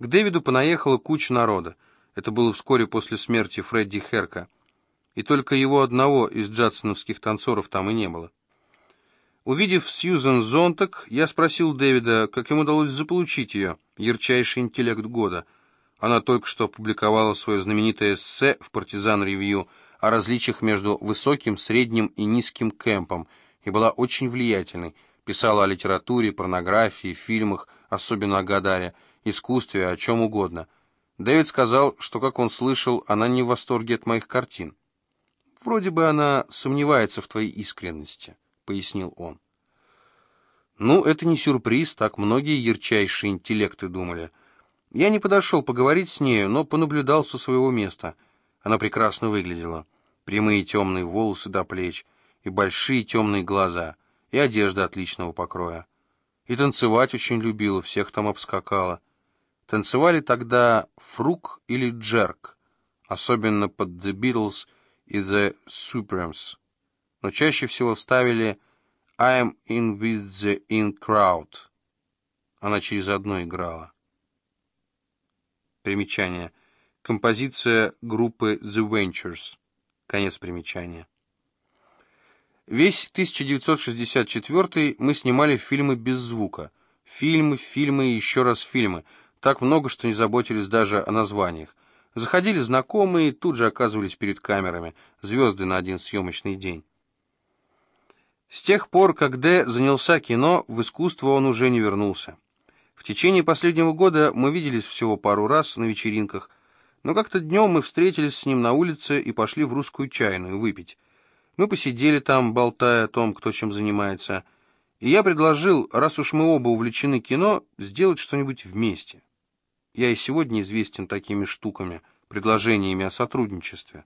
К Дэвиду понаехала куча народа. Это было вскоре после смерти Фредди Херка. И только его одного из джадсоновских танцоров там и не было. Увидев Сьюзен Зонтак, я спросил Дэвида, как ему удалось заполучить ее, ярчайший интеллект года. Она только что опубликовала свое знаменитое эссе в «Партизан Ревью» о различиях между высоким, средним и низким кемпом и была очень влиятельной, писала о литературе, порнографии, фильмах, особенно о Гадаре, искусстве, о чем угодно. Дэвид сказал, что, как он слышал, она не в восторге от моих картин. «Вроде бы она сомневается в твоей искренности», — пояснил он. Ну, это не сюрприз, так многие ярчайшие интеллекты думали. Я не подошел поговорить с нею, но понаблюдал со своего места. Она прекрасно выглядела. Прямые темные волосы до плеч и большие темные глаза, и одежда отличного покроя. И танцевать очень любила, всех там обскакала. Танцевали тогда фрук или джерк, особенно под The Beatles и The Supremes. Но чаще всего ставили I'm in with the in crowd. Она через одно играла. Примечание. Композиция группы The Ventures. Конец примечания. Весь 1964 мы снимали фильмы без звука. Фильмы, фильмы и еще раз фильмы. Так много, что не заботились даже о названиях. Заходили знакомые и тут же оказывались перед камерами. Звезды на один съемочный день. С тех пор, как Д. занялся кино, в искусство он уже не вернулся. В течение последнего года мы виделись всего пару раз на вечеринках, но как-то днем мы встретились с ним на улице и пошли в русскую чайную выпить. Мы посидели там, болтая о том, кто чем занимается. И я предложил, раз уж мы оба увлечены кино, сделать что-нибудь вместе. Я и сегодня известен такими штуками, предложениями о сотрудничестве.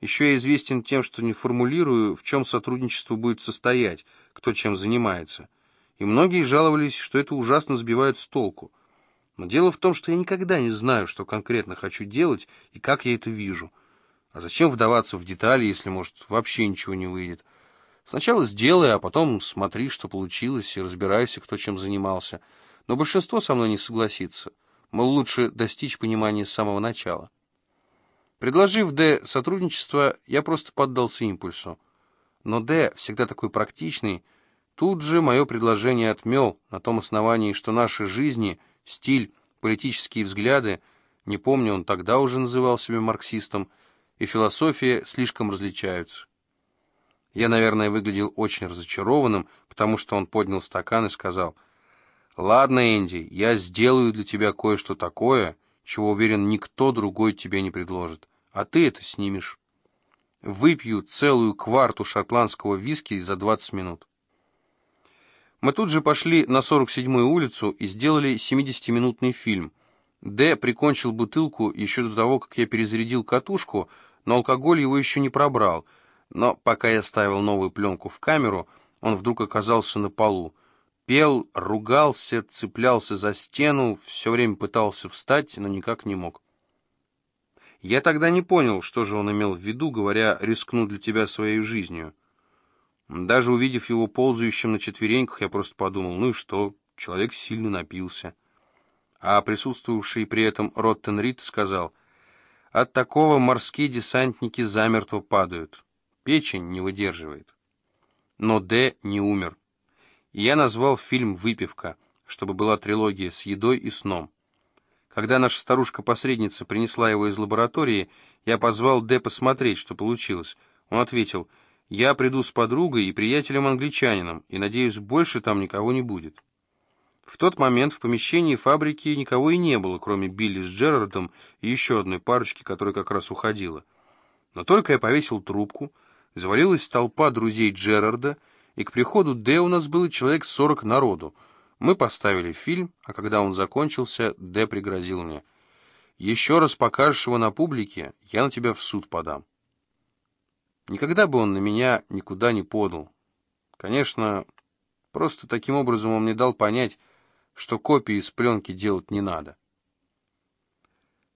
Еще я известен тем, что не формулирую, в чем сотрудничество будет состоять, кто чем занимается. И многие жаловались, что это ужасно сбивает с толку. Но дело в том, что я никогда не знаю, что конкретно хочу делать и как я это вижу – а зачем вдаваться в детали, если, может, вообще ничего не выйдет? Сначала сделай, а потом смотри, что получилось, и разбирайся, кто чем занимался. Но большинство со мной не согласится. Мол, лучше достичь понимания с самого начала. Предложив Д сотрудничество, я просто поддался импульсу. Но Д, всегда такой практичный, тут же мое предложение отмел на том основании, что наши жизни, стиль, политические взгляды, не помню, он тогда уже называл себя марксистом, и философия слишком различаются. Я, наверное, выглядел очень разочарованным, потому что он поднял стакан и сказал, «Ладно, Энди, я сделаю для тебя кое-что такое, чего, уверен, никто другой тебе не предложит, а ты это снимешь. Выпью целую кварту шотландского виски за 20 минут». Мы тут же пошли на 47-ю улицу и сделали 70-минутный фильм. Д прикончил бутылку еще до того, как я перезарядил катушку, но алкоголь его еще не пробрал. Но пока я ставил новую пленку в камеру, он вдруг оказался на полу. Пел, ругался, цеплялся за стену, все время пытался встать, но никак не мог. Я тогда не понял, что же он имел в виду, говоря «рискну для тебя своей жизнью». Даже увидев его ползающим на четвереньках, я просто подумал, ну и что, человек сильно напился. А присутствовавший при этом Роттен Рид сказал, от такого морские десантники замертво падают. Печень не выдерживает. Но Д не умер. И я назвал фильм «Выпивка», чтобы была трилогия с едой и сном. Когда наша старушка-посредница принесла его из лаборатории, я позвал Д посмотреть, что получилось. Он ответил, «Я приду с подругой и приятелем-англичанином, и, надеюсь, больше там никого не будет». В тот момент в помещении фабрики никого и не было, кроме Билли с Джерардом и еще одной парочки, которая как раз уходила. Но только я повесил трубку, завалилась толпа друзей Джерарда, и к приходу Д у нас было человек сорок народу. Мы поставили фильм, а когда он закончился, Д пригрозил мне. «Еще раз покажешь его на публике, я на тебя в суд подам». Никогда бы он на меня никуда не подал. Конечно, просто таким образом он мне дал понять, что копии из пленки делать не надо.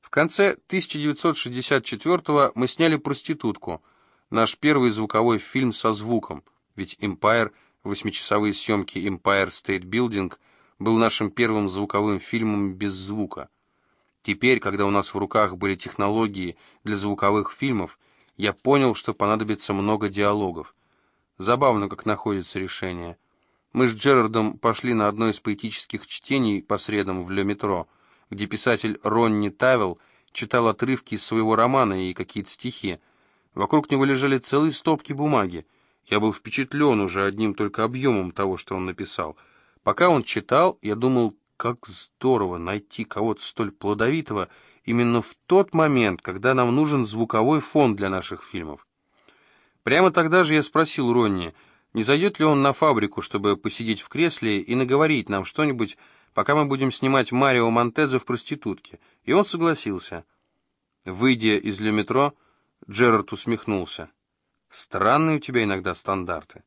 В конце 1964-го мы сняли «Проститутку», наш первый звуковой фильм со звуком, ведь «Empire», восьмичасовые съемки «Empire State Building» был нашим первым звуковым фильмом без звука. Теперь, когда у нас в руках были технологии для звуковых фильмов, я понял, что понадобится много диалогов. Забавно, как находится решение. Мы с Джерардом пошли на одно из поэтических чтений по средам в Ле Метро, где писатель Ронни Тавел читал отрывки из своего романа и какие-то стихи. Вокруг него лежали целые стопки бумаги. Я был впечатлен уже одним только объемом того, что он написал. Пока он читал, я думал, как здорово найти кого-то столь плодовитого именно в тот момент, когда нам нужен звуковой фон для наших фильмов. Прямо тогда же я спросил Ронни, не зайдет ли он на фабрику, чтобы посидеть в кресле и наговорить нам что-нибудь, пока мы будем снимать Марио Монтезе в проститутке. И он согласился. Выйдя из Ле метро, Джерард усмехнулся. «Странные у тебя иногда стандарты».